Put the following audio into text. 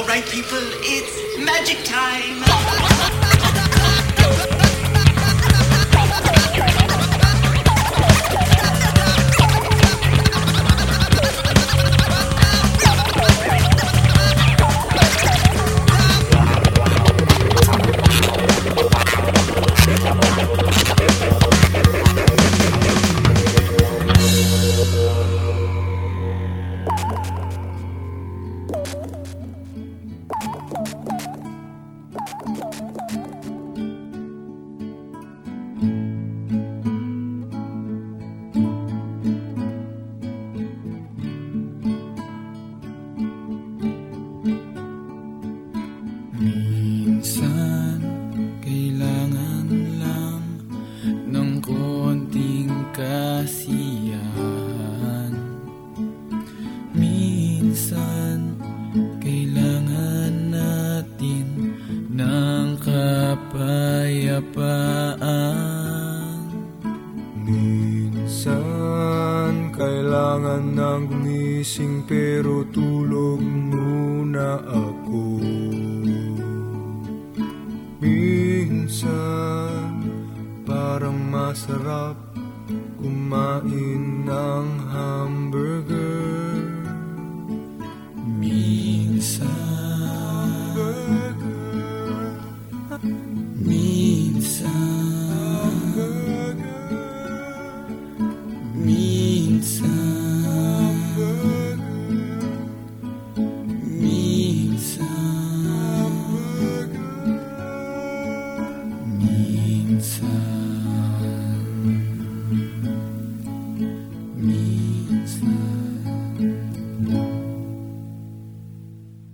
All right, people, it's magic time. kapayapaan Minsan kailangan ng gumising pero tulog muna ako. Minsan parang masarap kumain ng